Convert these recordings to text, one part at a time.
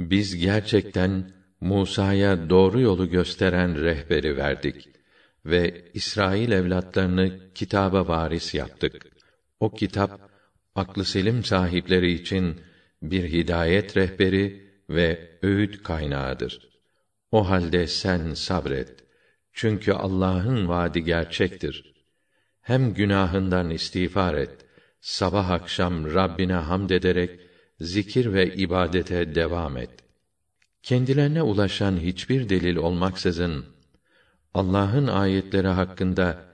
Biz gerçekten Musa'ya doğru yolu gösteren rehberi verdik ve İsrail evlatlarını kitaba varis yaptık. O kitap aklı selim sahipleri için bir hidayet rehberi ve öğüt kaynağıdır. O halde sen sabret. Çünkü Allah'ın vaadi gerçektir. Hem günahından istiğfar et. Sabah akşam Rabbine hamd ederek zikir ve ibadete devam et. Kendilerine ulaşan hiçbir delil olmaksızın Allah'ın ayetleri hakkında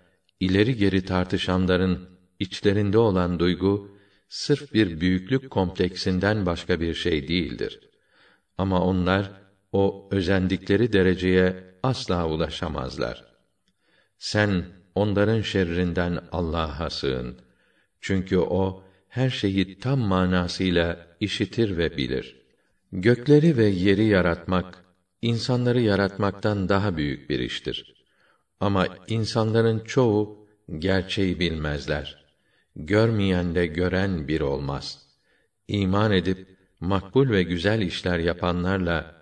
ileri geri tartışanların içlerinde olan duygu sırf bir büyüklük kompleksinden başka bir şey değildir. Ama onlar o özendikleri dereceye asla ulaşamazlar. Sen onların şerrinden Allah'a sığın. Çünkü o her şeyi tam manasıyla işitir ve bilir. Gökleri ve yeri yaratmak insanları yaratmaktan daha büyük bir iştir. Ama insanların çoğu gerçeği bilmezler. Görmeyenle gören bir olmaz. İman edip makbul ve güzel işler yapanlarla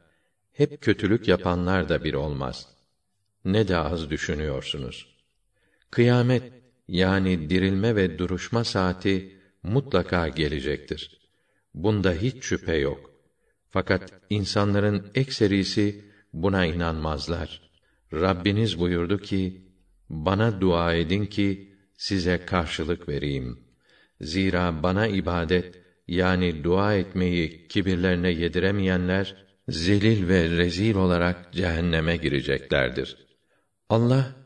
hep kötülük yapanlar da bir olmaz. Ne de az düşünüyorsunuz. Kıyamet yani dirilme ve duruşma saati mutlaka gelecektir. Bunda hiç şüphe yok. Fakat insanların ekserisi buna inanmazlar. Rabbiniz buyurdu ki: Bana dua edin ki size karşılık vereyim. Zira bana ibadet yani dua etmeyi kibirlerine yediremeyenler zelil ve rezil olarak cehenneme gireceklerdir. Allah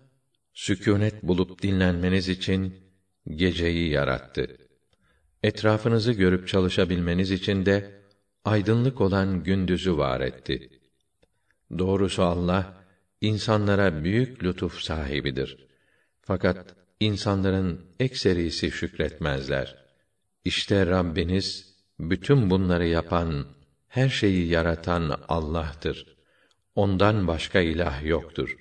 sükûnet bulup dinlenmeniz için geceyi yarattı. Etrafınızı görüp çalışabilmeniz için de aydınlık olan gündüzü var etti. Doğrusu Allah insanlara büyük lütuf sahibidir. Fakat insanların ekserisi şükretmezler. İşte Rabbiniz bütün bunları yapan, her şeyi yaratan Allah'tır. Ondan başka ilah yoktur.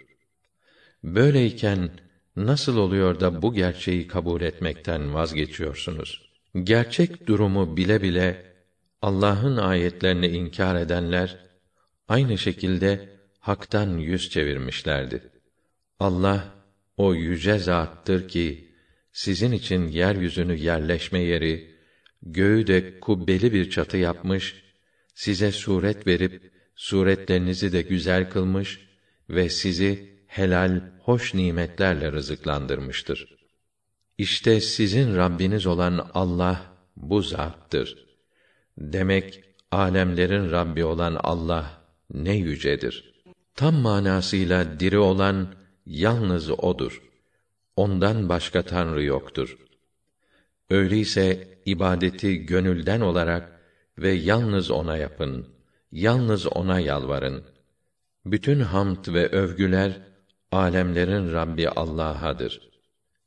Böyleyken nasıl oluyor da bu gerçeği kabul etmekten vazgeçiyorsunuz? Gerçek durumu bile bile Allah'ın ayetlerini inkar edenler aynı şekilde haktan yüz çevirmişlerdi. Allah o yüce zattır ki sizin için yeryüzünü yerleşme yeri, göğü de kubbeli bir çatı yapmış, size suret verip suretlerinizi de güzel kılmış ve sizi helal, hoş nimetlerle rızıklandırmıştır. İşte sizin Rabbiniz olan Allah bu zattır. Demek alemlerin Rabbi olan Allah ne yücedir. Tam manasıyla diri olan yalnız odur. Ondan başka tanrı yoktur. Öyleyse ibadeti gönülden olarak ve yalnız ona yapın. Yalnız ona yalvarın. Bütün hamd ve övgüler alemlerin Rabbi Allah'adır.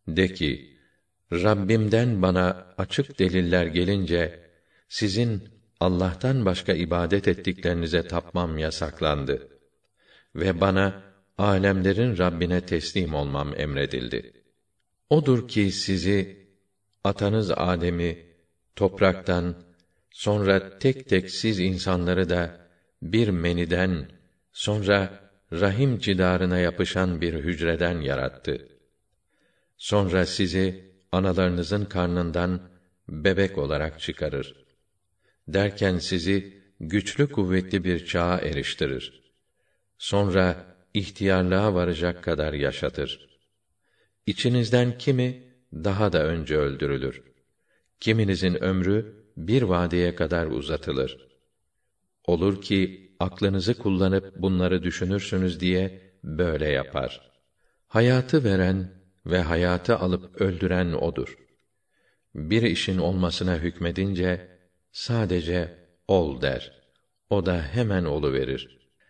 De ki: Rabbimden bana açık deliller gelince sizin Allah'tan başka ibadet ettiklerinize tapmam yasaklandı ve bana alemlerin Rabbine teslim olmam emredildi. Odur ki sizi atanız Adem'i topraktan sonra tek tek siz insanları da bir meniden sonra rahim cidarına yapışan bir hücreden yarattı. Sonra sizi analarınızın karnından bebek olarak çıkarır. Derken sizi güçlü kuvvetli bir çağa eriştirir. Sonra ihtiyarlığa varacak kadar yaşatır. İçinizden kimi daha da önce öldürülür. Kiminizin ömrü bir vadeye kadar uzatılır. Olur ki aklınızı kullanıp bunları düşünürsünüz diye böyle yapar. Hayatı veren ve hayatı alıp öldüren odur. Bir işin olmasına hükmedince sadece ol der. O da hemen olu verir.